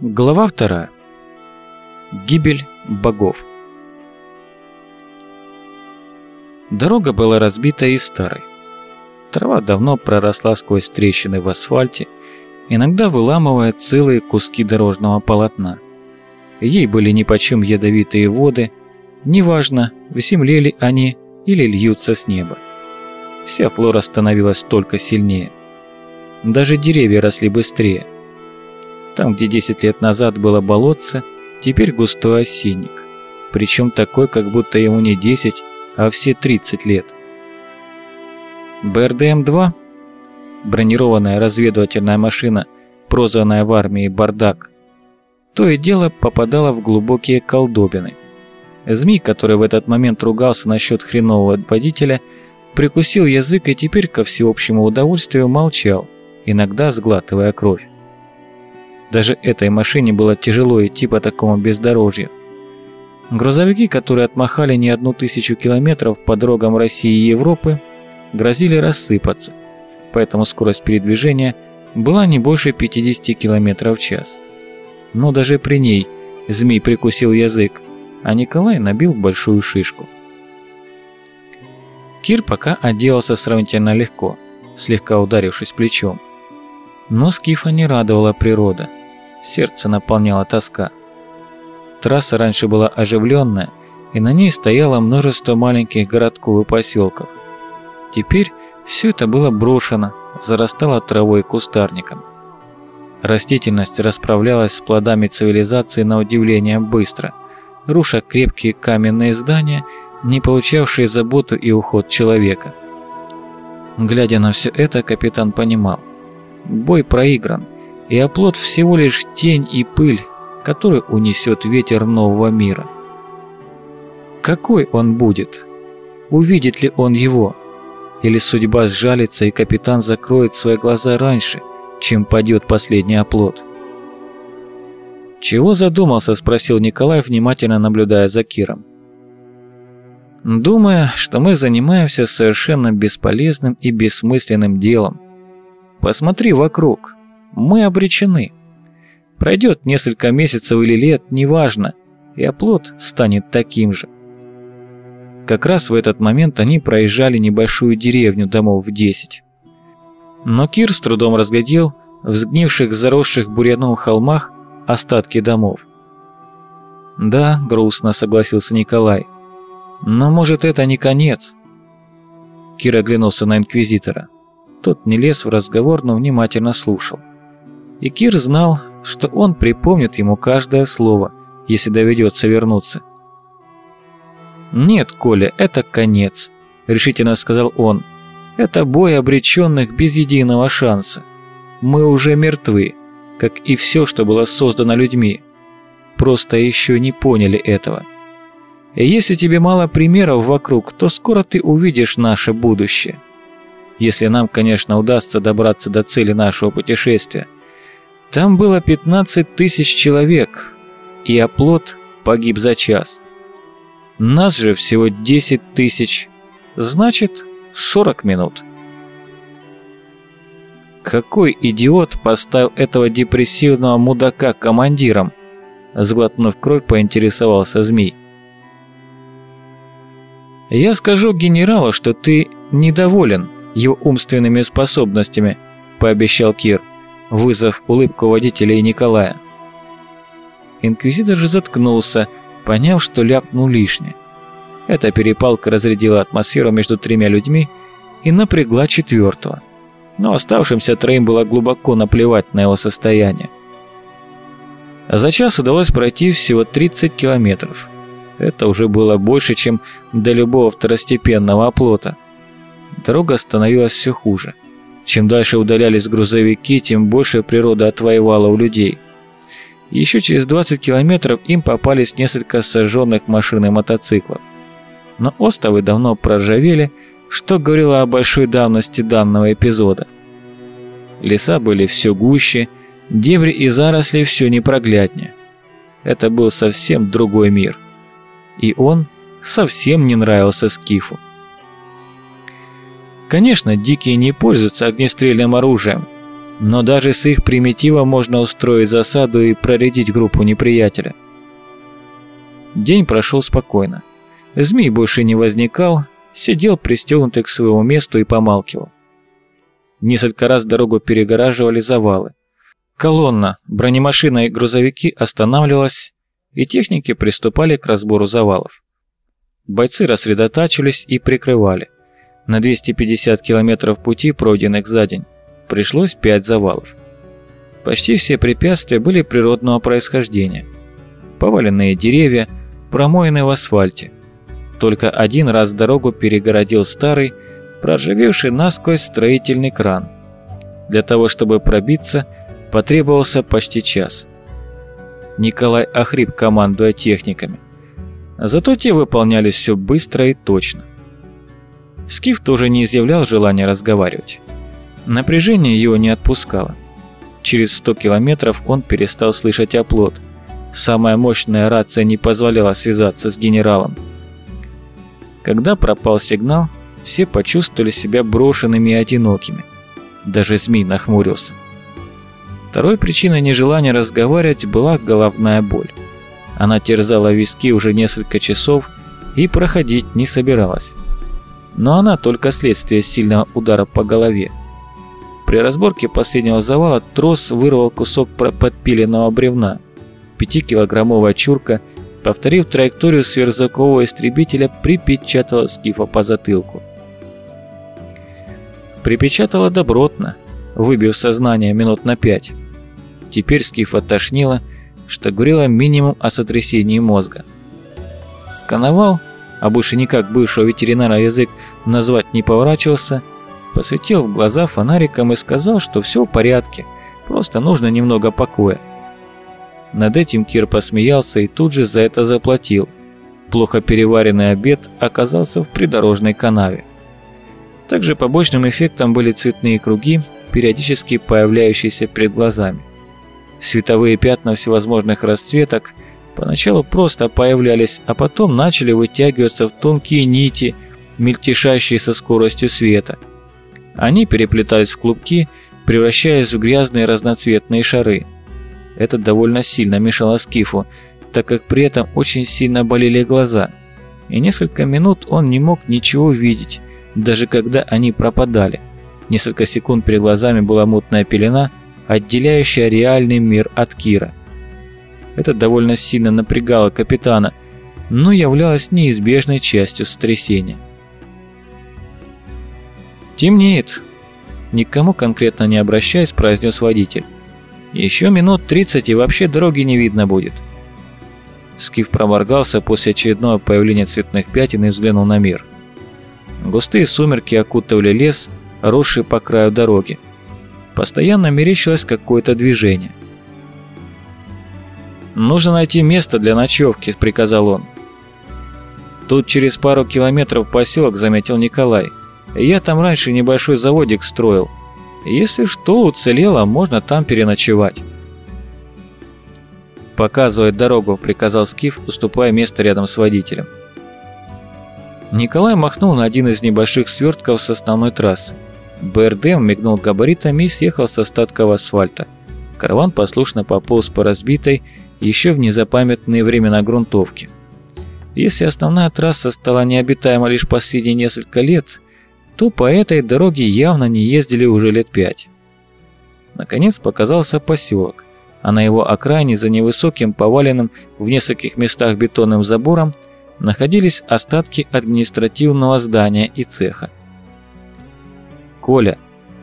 Глава вторая. Гибель богов. Дорога была разбита и старой. Трава давно проросла сквозь трещины в асфальте, иногда выламывая целые куски дорожного полотна. Ей были нипочем ядовитые воды, неважно, в земле ли они или льются с неба. Вся флора становилась только сильнее. Даже деревья росли быстрее – там, где 10 лет назад было болотце, теперь густой осинник. Причем такой, как будто ему не 10, а все 30 лет. БРДМ-2, бронированная разведывательная машина, прозванная в армии «Бардак», то и дело попадала в глубокие колдобины. Змей, который в этот момент ругался насчет хренового водителя, прикусил язык и теперь, ко всеобщему удовольствию, молчал, иногда сглатывая кровь. Даже этой машине было тяжело идти по такому бездорожью. Грузовики, которые отмахали не одну тысячу километров по дорогам России и Европы, грозили рассыпаться, поэтому скорость передвижения была не больше 50 км в час. Но даже при ней змей прикусил язык, а Николай набил большую шишку. Кир пока отделался сравнительно легко, слегка ударившись плечом. Но Скифа не радовала природа. Сердце наполняла тоска. Трасса раньше была оживленная, и на ней стояло множество маленьких городков и поселков. Теперь все это было брошено, зарастало травой и кустарником. Растительность расправлялась с плодами цивилизации на удивление быстро, руша крепкие каменные здания, не получавшие заботу и уход человека. Глядя на все это, капитан понимал. Бой проигран – и оплот всего лишь тень и пыль, которую унесет ветер нового мира. Какой он будет? Увидит ли он его? Или судьба сжалится, и капитан закроет свои глаза раньше, чем падет последний оплот? «Чего задумался?» – спросил Николай, внимательно наблюдая за Киром. «Думая, что мы занимаемся совершенно бесполезным и бессмысленным делом. Посмотри вокруг. Мы обречены. Пройдет несколько месяцев или лет, неважно, и оплот станет таким же. Как раз в этот момент они проезжали небольшую деревню домов в 10. Но Кир с трудом разглядел в сгнивших, заросших буряном холмах остатки домов. «Да», — грустно согласился Николай, — «но, может, это не конец?» Кир оглянулся на Инквизитора. Тот не лез в разговор, но внимательно слушал. И Кир знал, что он припомнит ему каждое слово, если доведется вернуться. «Нет, Коля, это конец», — решительно сказал он. «Это бой обреченных без единого шанса. Мы уже мертвы, как и все, что было создано людьми. Просто еще не поняли этого. И если тебе мало примеров вокруг, то скоро ты увидишь наше будущее. Если нам, конечно, удастся добраться до цели нашего путешествия — там было 15 тысяч человек, и оплот погиб за час. Нас же всего 10 тысяч, значит 40 минут. Какой идиот поставил этого депрессивного мудака командиром? Сглотнув кровь, поинтересовался змей. «Я скажу генералу, что ты недоволен его умственными способностями», — пообещал Кир вызвав улыбку водителя и Николая. Инквизитор же заткнулся, поняв, что ляпнул лишнее. Эта перепалка разрядила атмосферу между тремя людьми и напрягла четвертого. Но оставшимся троим было глубоко наплевать на его состояние. За час удалось пройти всего 30 километров. Это уже было больше, чем до любого второстепенного оплота. Дорога становилась все хуже. Чем дальше удалялись грузовики, тем больше природа отвоевала у людей. Еще через 20 километров им попались несколько сожженных машин и мотоциклов. Но остовы давно проржавели, что говорило о большой давности данного эпизода. Леса были все гуще, дебри и заросли все непрогляднее. Это был совсем другой мир. И он совсем не нравился Скифу. Конечно, дикие не пользуются огнестрельным оружием, Но даже с их примитива можно устроить засаду и проредить группу неприятеля. День прошел спокойно. Змей больше не возникал, сидел пристегнутый к своему месту и помалкивал. Несколько раз дорогу перегораживали завалы. Колонна, бронемашина и грузовики останавливалась, и техники приступали к разбору завалов. Бойцы рассредотачивались и прикрывали. На 250 километров пути, пройденных за день, пришлось 5 завалов. Почти все препятствия были природного происхождения. Поваленные деревья, промоины в асфальте. Только один раз дорогу перегородил старый, проржавевший насквозь строительный кран. Для того, чтобы пробиться, потребовался почти час. Николай охрип, командуя техниками. Зато те выполнялись все быстро и точно. Скиф тоже не изъявлял желания разговаривать. Напряжение его не отпускало. Через 100 километров он перестал слышать оплот. Самая мощная рация не позволяла связаться с генералом. Когда пропал сигнал, все почувствовали себя брошенными и одинокими. Даже змей нахмурился. Второй причиной нежелания разговаривать была головная боль. Она терзала виски уже несколько часов и проходить не собиралась. Но она только следствие сильного удара по голове. При разборке последнего завала трос вырвал кусок подпиленного бревна. Пятикилограммовая чурка, повторив траекторию сверхзвукового истребителя, припечатала скифа по затылку. Припечатала добротно, выбив сознание минут на пять. Теперь скифа тошнило, что говорило минимум о сотрясении мозга. Коновал, а больше никак бывшего ветеринара язык назвать не поворачивался, посветил в глаза фонариком и сказал, что все в порядке, просто нужно немного покоя. Над этим Кир посмеялся и тут же за это заплатил. Плохо переваренный обед оказался в придорожной канаве. Также побочным эффектом были цветные круги, периодически появляющиеся перед глазами. Световые пятна всевозможных расцветок поначалу просто появлялись, а потом начали вытягиваться в тонкие нити, мельтешащие со скоростью света. Они переплетались в клубки, превращаясь в грязные разноцветные шары. Это довольно сильно мешало Скифу, так как при этом очень сильно болели глаза, и несколько минут он не мог ничего видеть, даже когда они пропадали. Несколько секунд перед глазами была мутная пелена, отделяющая реальный мир от Кира. Это довольно сильно напрягало капитана, но являлось неизбежной частью сотрясения. «Темнеет», — никому конкретно не обращаясь, произнес водитель. «Еще минут тридцать и вообще дороги не видно будет». Скиф проморгался после очередного появления цветных пятен и взглянул на мир. Густые сумерки окутывали лес, росший по краю дороги. Постоянно мерещилось какое-то движение. «Нужно найти место для ночевки», — приказал он. «Тут через пару километров поселок», — заметил Николай. «Я там раньше небольшой заводик строил. Если что уцелело, можно там переночевать». «Показывай дорогу», — приказал Скиф, уступая место рядом с водителем. Николай махнул на один из небольших свертков с основной трассы. БРД мигнул габаритами и съехал с остатков асфальта. Караван послушно пополз по разбитой, еще в незапамятные времена грунтовки. Если основная трасса стала необитаема лишь последние несколько лет, то по этой дороге явно не ездили уже лет пять. Наконец показался поселок, а на его окраине за невысоким поваленным в нескольких местах бетонным забором находились остатки административного здания и цеха. «Коля,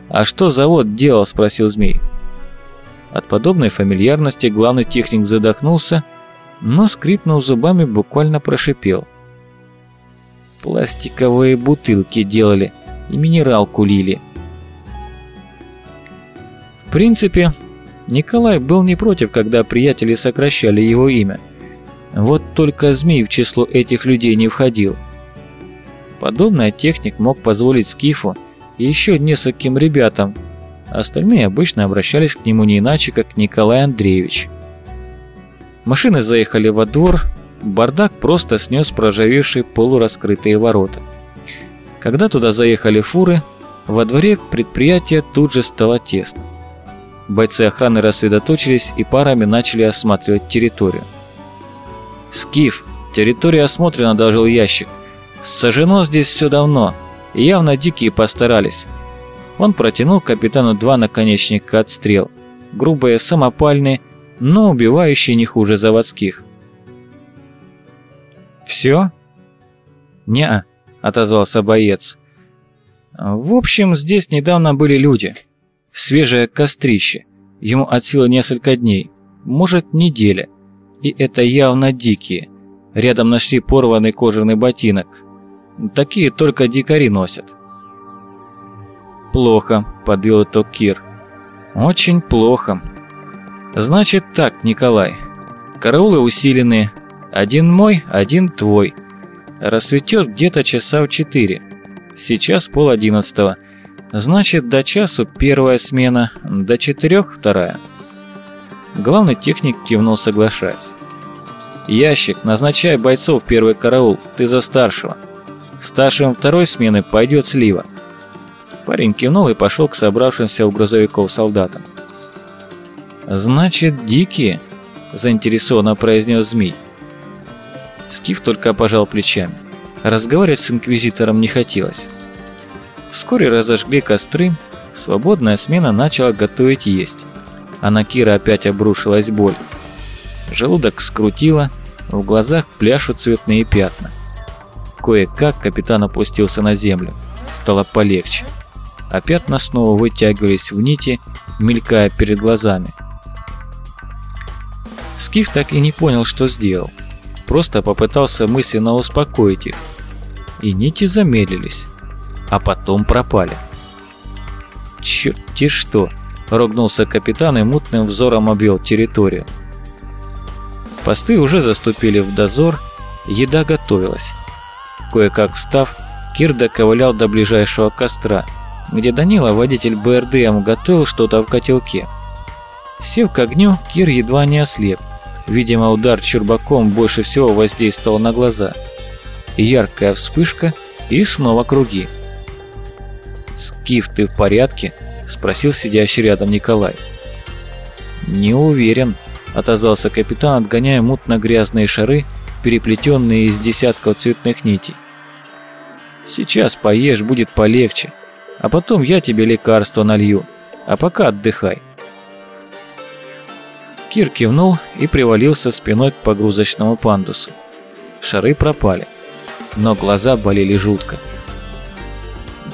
а что завод делал?» – спросил Змей. От подобной фамильярности главный техник задохнулся, но, скрипнув зубами, буквально прошипел. «Пластиковые бутылки делали и минералку лили». В принципе, Николай был не против, когда приятели сокращали его имя. Вот только Змей в число этих людей не входил. Подобный техник мог позволить Скифу и еще нескольким ребятам. Остальные обычно обращались к нему не иначе, как Николай Андреевич. Машины заехали во двор, бардак просто снес проржавевшие полураскрытые ворота. Когда туда заехали фуры, во дворе предприятия тут же стало тесно. Бойцы охраны рассредоточились и парами начали осматривать территорию. «Скиф, территория осмотрена», – доложил ящик. «Сожжено здесь все давно. Явно дикие постарались». Он протянул капитану два наконечника от стрел. Грубые, самопальные, но убивающие не хуже заводских. «Все?» «Не-а», отозвался боец. «В общем, здесь недавно были люди. Свежее кострище. Ему от силы несколько дней, может, неделя. И это явно дикие. Рядом нашли порванный кожаный ботинок. Такие только дикари носят». «Плохо», — подвел итог Кир. «Очень плохо. Значит так, Николай. Караулы усиленные. Один мой, один твой. Рассветет где-то часа в четыре. Сейчас пол одиннадцатого. Значит, до часу первая смена, до четырех вторая. Главный техник кивнул, соглашаясь. «Ящик, назначай бойцов первый караул, ты за старшего. Старшим второй смены пойдет слива». Парень кивнул и пошел к собравшимся у грузовиков солдатам. «Значит, дикие?» – заинтересованно произнес змей. Скиф только пожал плечами. Разговаривать с инквизитором не хотелось. Вскоре разожгли костры, свободная смена начала готовить есть. А на Кира опять обрушилась боль. Желудок скрутило, в глазах пляшут цветные пятна. Кое-как капитан опустился на землю. Стало полегче. А пятна снова вытягивались в нити, мелькая перед глазами. Скиф так и не понял, что сделал. Просто попытался мысленно успокоить их. И нити замедлились, а потом пропали. «Черт-те что!» – ругнулся капитан и мутным взором обвел территорию. Посты уже заступили в дозор, еда готовилась. Кое-как встав, Кир доковылял до ближайшего костра, где Данила, водитель БРДМ, готовил что-то в котелке. Сев к огню, Кир едва не ослеп – Видимо, удар чурбаком больше всего воздействовал на глаза. Яркая вспышка и снова круги. «Скиф, ты в порядке?» – спросил сидящий рядом Николай. «Не уверен», – отозвался капитан, отгоняя мутно-грязные шары, переплетенные из десятков цветных нитей. «Сейчас поешь, будет полегче, а потом я тебе лекарство налью, а пока отдыхай». Кир кивнул и привалился спиной к погрузочному пандусу. Шары пропали, но глаза болели жутко.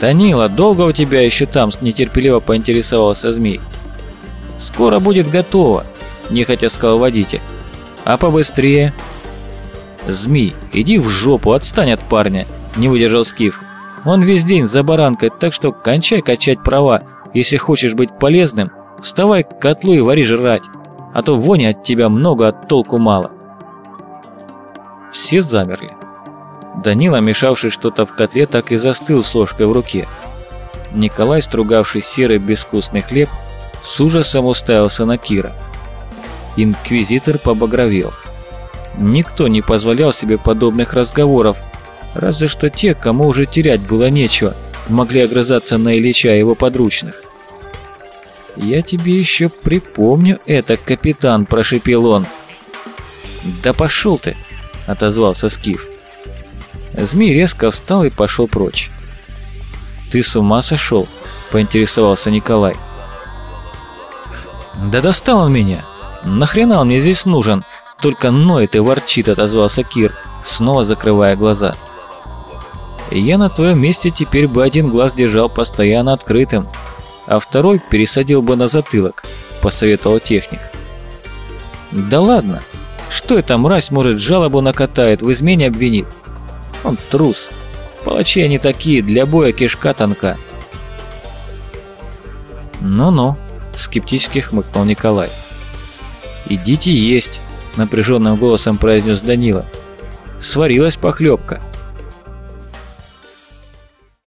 «Данила, долго у тебя еще там?» – нетерпеливо поинтересовался змей. «Скоро будет готово», – нехотя сказал водитель. «А побыстрее?» «Змей, иди в жопу, отстань от парня», – не выдержал Скиф. «Он весь день за баранкой, так что кончай качать права. Если хочешь быть полезным, вставай к котлу и вари жрать» а то вони от тебя много, а толку мало». Все замерли. Данила, мешавший что-то в котле, так и застыл с ложкой в руке. Николай, стругавший серый безвкусный хлеб, с ужасом уставился на Кира. Инквизитор побагровел. Никто не позволял себе подобных разговоров, разве что те, кому уже терять было нечего, могли огрызаться на Ильича и его подручных. «Я тебе еще припомню это, капитан», – прошепел он. «Да пошел ты!» – отозвался Скиф. Змей резко встал и пошел прочь. «Ты с ума сошел?» – поинтересовался Николай. «Да достал он меня! Нахрена он мне здесь нужен? Только ноет и ворчит», – отозвался Кир, снова закрывая глаза. «Я на твоем месте теперь бы один глаз держал постоянно открытым», а второй пересадил бы на затылок», – посоветовал техник. «Да ладно! Что эта мразь, может, жалобу накатает, в измене обвинит? Он трус. Палачи они такие, для боя кишка тонка». «Ну-ну», – скептически хмыкнул Николай. «Идите есть», – напряженным голосом произнес Данила. «Сварилась похлебка».